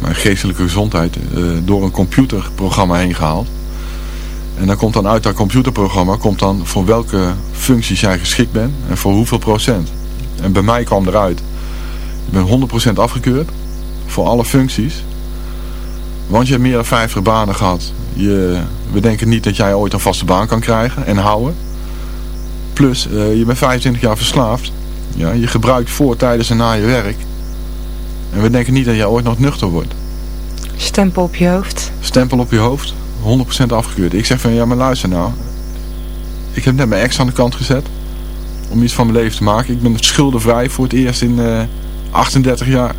mijn geestelijke gezondheid door een computerprogramma heen gehaald. En dan komt dan uit dat computerprogramma komt dan voor welke functies jij geschikt bent en voor hoeveel procent. En bij mij kwam eruit, ik ben 100% afgekeurd voor alle functies. Want je hebt meer dan 50 banen gehad. Je, we denken niet dat jij ooit een vaste baan kan krijgen en houden. Plus, uh, je bent 25 jaar verslaafd. Ja, je gebruikt voor, tijdens en na je werk. En we denken niet dat jij ooit nog nuchter wordt. Stempel op je hoofd. Stempel op je hoofd. 100% afgekeurd. Ik zeg van, ja maar luister nou. Ik heb net mijn ex aan de kant gezet. Om iets van mijn leven te maken. Ik ben schuldenvrij voor het eerst in uh, eh, 38 jaar.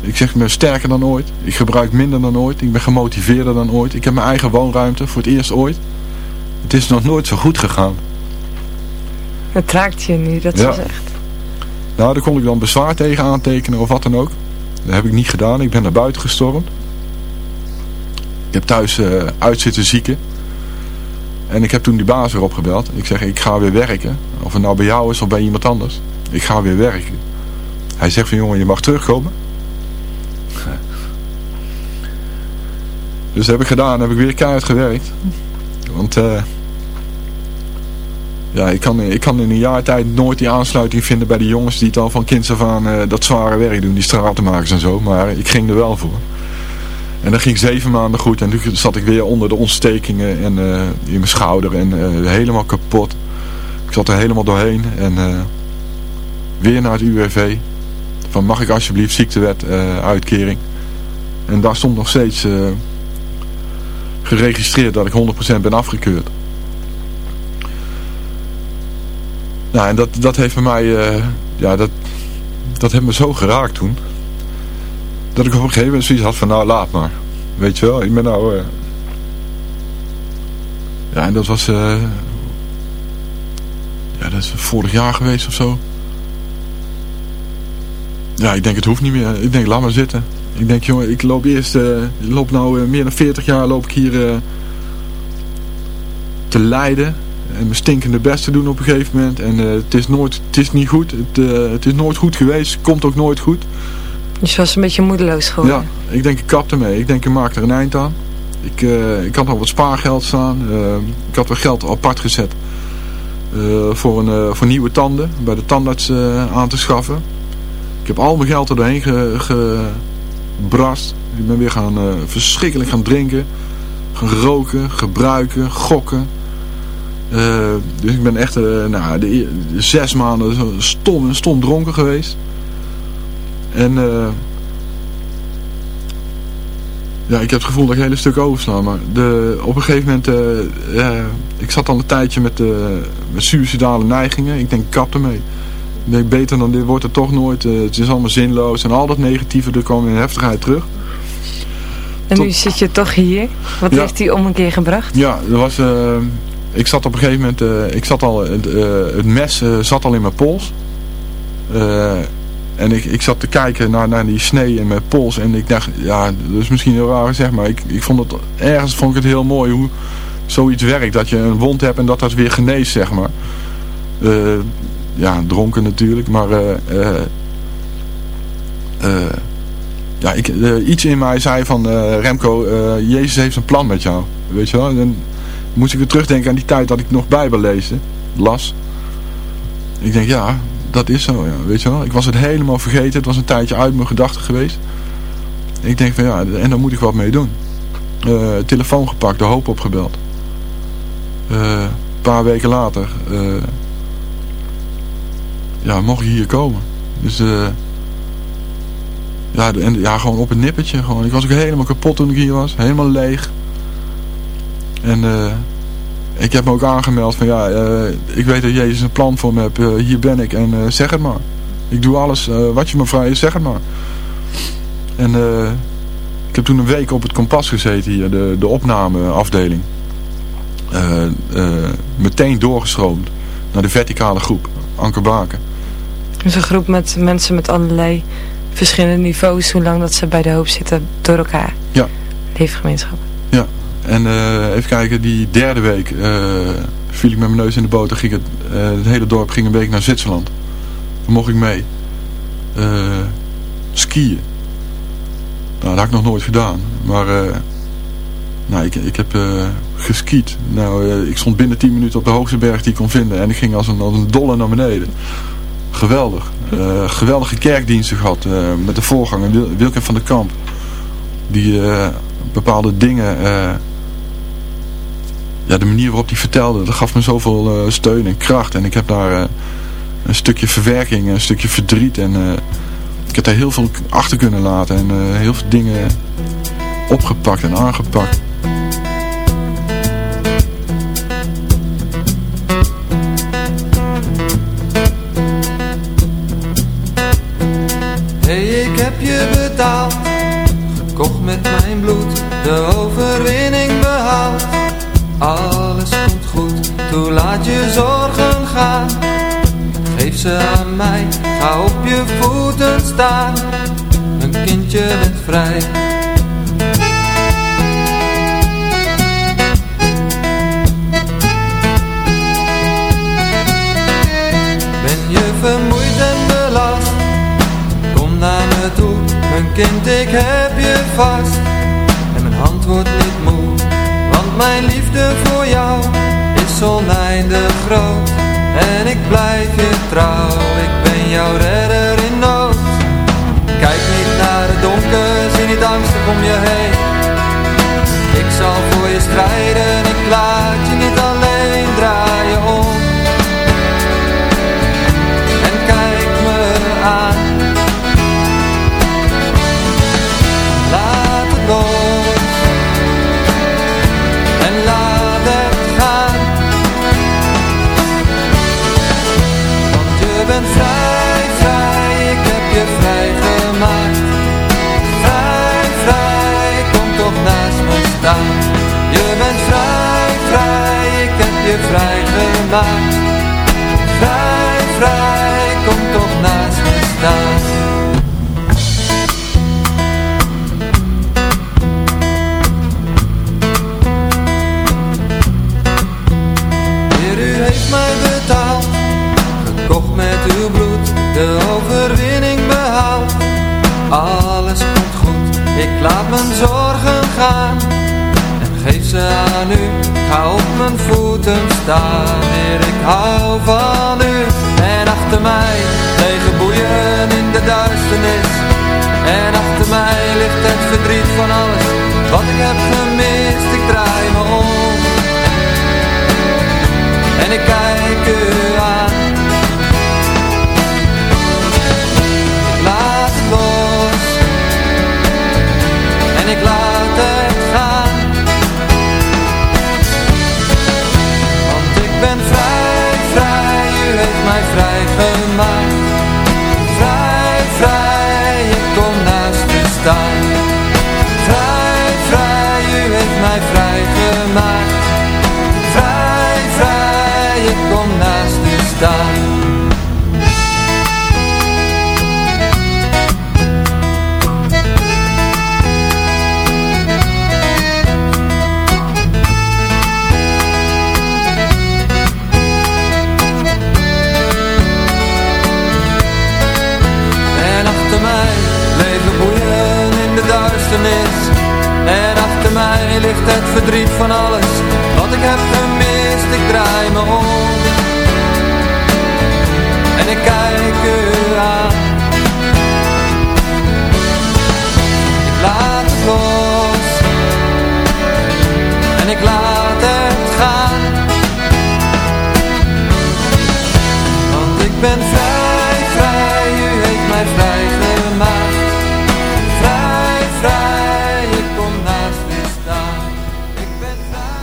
Ik zeg, ik ben sterker dan ooit. Ik gebruik minder dan ooit. Ik ben gemotiveerder dan ooit. Ik heb mijn eigen woonruimte voor het eerst ooit. Het is nog nooit zo goed gegaan. Het raakt je nu, dat ja. zegt. Nou, daar kon ik dan bezwaar tegen aantekenen of wat dan ook. Dat heb ik niet gedaan. Ik ben naar buiten gestormd. Heb thuis uh, uit zitten zieken. En ik heb toen die baas weer opgebeld. Ik zeg, ik ga weer werken. Of het nou bij jou is of bij iemand anders. Ik ga weer werken. Hij zegt van, jongen, je mag terugkomen. Dus dat heb ik gedaan. heb ik weer keihard gewerkt. Want... Uh, ja, ik kan, ik kan in een jaar tijd nooit die aansluiting vinden bij de jongens die het al van kinds af aan uh, dat zware werk doen, die stratenmakers en zo. Maar ik ging er wel voor. En dat ging zeven maanden goed en toen zat ik weer onder de ontstekingen en, uh, in mijn schouder en uh, helemaal kapot. Ik zat er helemaal doorheen en weer naar het UWV. Van mag ik alsjeblieft ziektewet uitkering. En daar stond nog steeds geregistreerd dat ik 100% ben afgekeurd. Nou, en dat, dat heeft bij mij, ja, dat, dat heeft me zo geraakt toen. Dat ik op een gegeven moment zoiets had van, nou, laat maar. Weet je wel, ik ben nou... Uh... Ja, en dat was... Uh... Ja, dat is vorig jaar geweest of zo. Ja, ik denk het hoeft niet meer. Ik denk, laat maar zitten. Ik denk, jongen, ik loop eerst... Uh, ik loop nou meer dan 40 jaar loop ik hier... te lijden en mijn stinkende best te doen op een gegeven moment. En het, is nooit, het is niet goed. Het, het is nooit goed geweest. Komt ook nooit goed. Dus je was een beetje moedeloos geworden? Ja, ik denk ik kap ermee. Ik denk ik maak er een eind aan. Ik, uh, ik had al wat spaargeld staan. ik had wel geld apart gezet. voor, een, voor nieuwe tanden. Bij de tandarts aan te schaffen. Ik heb al mijn geld er doorheen ge, gebrast. Ik ben weer gaan verschrikkelijk gaan drinken. Gaan roken, gebruiken, gokken. Dus ik ben echt nou, de, de, zes maanden stom en stom dronken geweest. En uh, ja, ik heb het gevoel dat ik een hele stuk oversla. Maar de, op een gegeven moment, ik zat al een tijdje met, met suicidale neigingen. Ik denk, kap ermee. Ik denk, beter dan dit wordt het toch nooit. het is allemaal zinloos. En al dat negatieve, er kwam in heftigheid terug. En nu zit je toch hier. Wat heeft hij om een keer gebracht? Ja, er was ik zat op een gegeven moment, ik zat al, het mes zat al in mijn pols. En ik, ik zat te kijken naar, naar die snee in mijn pols. En ik dacht, ja, dat is misschien heel raar zeg maar. Ik, ik vond het, ergens vond ik het heel mooi hoe zoiets werkt. Dat je een wond hebt en dat dat weer geneest, zeg maar. ja, dronken natuurlijk, maar... ja, ik, iets in mij zei van Remco, Jezus heeft een plan met jou. Weet je wel? En, moest ik weer terugdenken aan die tijd dat ik nog Bijbel lezen, las. Ik denk, ja, dat is zo, ja, weet je wel. Ik was het helemaal vergeten, het was een tijdje uit mijn gedachten geweest. Ik denk van ja, en daar moet ik wat mee doen. Uh, telefoon gepakt, de hoop opgebeld. Een paar weken later, uh, ja, mocht je hier komen. Dus, ja, en, ja, gewoon op het nippertje. Gewoon. Ik was ook helemaal kapot toen ik hier was, helemaal leeg. En uh, ik heb me ook aangemeld van ja, eh, ik weet dat Jezus een plan voor me hebt. Eh, hier ben ik en eh, zeg het maar. Ik doe alles wat je me vraagt, zeg het maar. En ik heb toen een week op het kompas gezeten hier, de, de opnameafdeling. meteen doorgestroomd naar de verticale groep, Anker Baken. Dus een groep met mensen met allerlei verschillende niveaus, hoe lang dat ze bij de hoop zitten door elkaar. Ja. Leefgemeenschap. Ja, en uh, even kijken, die derde week uh, viel ik met mijn neus in de boter. Ging het, uh, het hele dorp ging een week naar Zwitserland. Daar mocht ik mee. skiën. Nou, dat had ik nog nooit gedaan. Maar nou, ik, ik heb geskiet. Nou, ik stond binnen 10 minuten op de hoogste berg die ik kon vinden. En ik ging als een, als een dolle naar beneden. Geweldig. geweldige kerkdiensten gehad. met de voorganger Wilken van der Kamp. Die bepaalde dingen ja, de manier waarop hij vertelde, dat gaf me zoveel uh, steun en kracht. En ik heb daar uh, een stukje verwerking, een stukje verdriet. En uh, ik heb daar heel veel achter kunnen laten. En heel veel dingen opgepakt en aangepakt. Hey, ik heb je betaald. Gekocht met mijn bloed. De overwinning behaald alles komt goed, toe laat je zorgen gaan Geef ze aan mij, ga op je voeten staan. Een kindje bent vrij. Ben je vermoeid en belast? Kom naar me toe, mijn kind ik heb je vast. En mijn hand wordt niet mijn liefde voor jou is oneindig groot. En ik blijf je trouw, ik ben jouw redder in nood. Kijk niet naar het donker, zie niet angstig om je heen. Ik zal voor je strijden, je vrijgemaakt. Vrij, vrij, kom toch naast me staan. Heer, u heeft mij betaald met uw bloed de overwinning behaald. Alles komt goed, ik laat mijn zorgen gaan. Ga op mijn voeten staan. Heer, ik hou van u. En achter mij lege boeien in de duisternis. En achter mij ligt het verdriet van alles wat ik heb gemist. Ik draai me om. En ik kijk u aan en ik laat Vrij, verdriet van alles Wat ik heb gemist, ik draai me om En ik kijk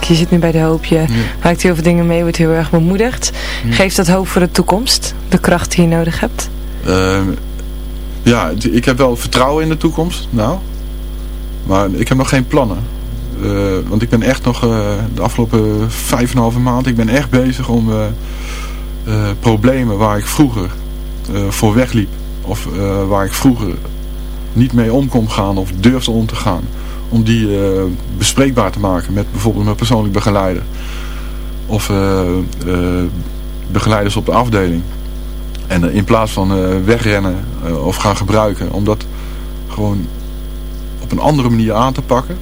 je zit nu bij de hoop, je maakt heel veel dingen mee, wordt heel erg bemoedigd. Geeft dat hoop voor de toekomst, de kracht die je nodig hebt? Ehm, ja, ik heb wel vertrouwen in de toekomst, nou. Maar ik heb nog geen plannen. Uh, want ik ben echt nog uh, de afgelopen vijf en een halve maand, ik ben echt bezig om uh, problemen waar ik vroeger voor wegliep. Of waar ik vroeger niet mee om kon gaan of durfde om te gaan. Om die bespreekbaar te maken met bijvoorbeeld mijn persoonlijk begeleider. Of begeleiders op de afdeling. En in plaats van wegrennen of gaan gebruiken. Om dat gewoon op een andere manier aan te pakken.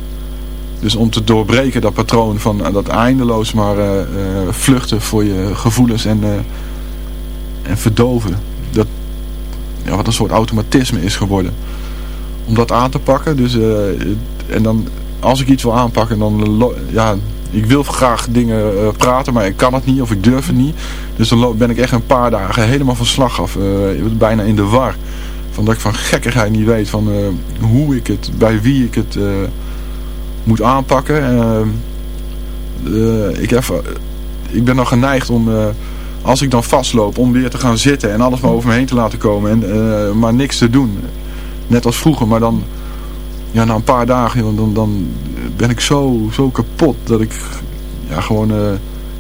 Dus om te doorbreken dat patroon van dat eindeloos maar vluchten voor je gevoelens en, en verdoven. Dat, ja, wat een soort automatisme is geworden. Om dat aan te pakken. Dus, en dan, als ik iets wil aanpakken, dan... Ja, ik wil graag dingen praten, maar ik kan het niet of ik durf het niet. Dus dan ben ik echt een paar dagen helemaal van slag af. bijna in de war. Van dat ik van gekkigheid niet weet van hoe ik het, bij wie ik het moet aanpakken. Uh, ik, heb, ik ben dan geneigd om, uh, als ik dan vastloop, om weer te gaan zitten en alles maar over me heen te laten komen. En, uh, maar niks te doen. Net als vroeger, maar dan, ja, na een paar dagen, dan, dan ben ik zo, zo kapot dat ik, ja, gewoon,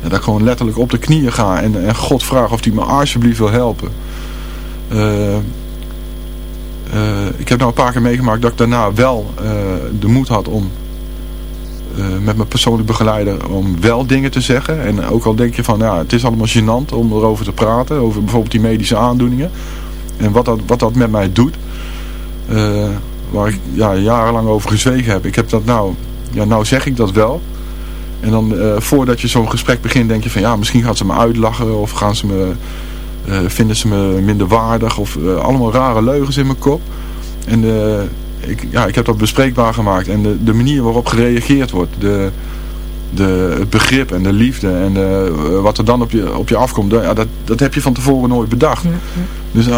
ja, dat ik gewoon letterlijk op de knieën ga en, en God vraag of hij me alsjeblieft wil helpen. ik heb nou een paar keer meegemaakt dat ik daarna wel de moed had om uh, met mijn persoonlijk begeleider om wel dingen te zeggen. En ook al denk je van, ja, het is allemaal gênant om erover te praten. Over bijvoorbeeld die medische aandoeningen. En wat dat, wat dat met mij doet. Uh, waar ik ja, jarenlang over gezwegen heb. Ik heb dat nou, ja, nou zeg ik dat wel. En dan uh, voordat je zo'n gesprek begint denk je van, ja, misschien gaat ze me uitlachen. Of gaan ze me, vinden ze me minder waardig. Of allemaal rare leugens in mijn kop. En ik, ja, ik heb dat bespreekbaar gemaakt. En de, de manier waarop gereageerd wordt. De, de, het begrip en de liefde. En de, wat er dan op je, op je afkomt. Ja, dat, dat heb je van tevoren nooit bedacht. Dus, uh,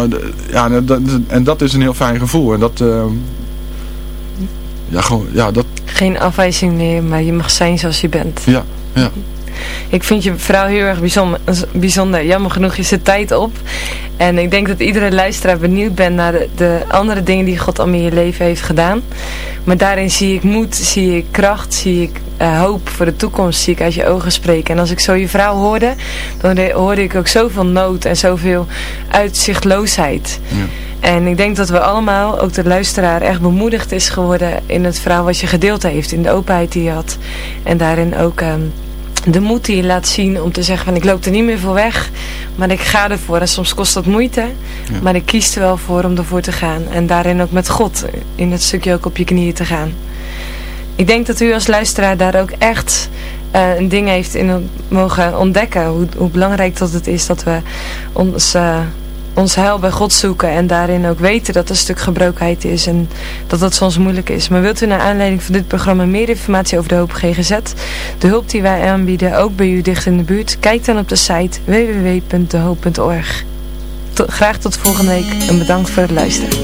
ja, dat, en dat is een heel fijn gevoel. En dat... Uh, ja, gewoon, ja, dat... Geen afwijzing meer, maar je mag zijn zoals je bent. Ja, ja. Ik vind je vrouw heel erg bijzonder, bijzonder. Jammer genoeg is de tijd op. En ik denk dat iedere luisteraar benieuwd bent naar de, de, andere dingen die God al in je leven heeft gedaan. Maar daarin zie ik moed, zie ik kracht, zie ik uh, hoop voor de toekomst, zie ik uit je ogen spreken. En als ik zo je vrouw hoorde, dan hoorde ik ook zoveel nood en zoveel uitzichtloosheid. Ja. En ik denk dat we allemaal, ook de luisteraar, echt bemoedigd is geworden in het verhaal wat je gedeeld heeft. In de openheid die je had. En daarin ook... Um, de moed die je laat zien om te zeggen van ik loop er niet meer voor weg, maar ik ga ervoor. En soms kost dat moeite, maar ik kies er wel voor om ervoor te gaan. En daarin ook met God in het stukje ook op je knieën te gaan. Ik denk dat u als luisteraar daar ook echt uh, een ding heeft in mogen ontdekken. Hoe, hoe belangrijk dat het is dat we ons... Uh, ons heil bij God zoeken en daarin ook weten dat er een stuk gebrokenheid is en dat dat soms moeilijk is. Maar wilt u naar aanleiding van dit programma meer informatie over de Hoop GGZ, de hulp die wij aanbieden, ook bij u dicht in de buurt, kijk dan op de site www.dehoop.org. Graag tot volgende week en bedankt voor het luisteren.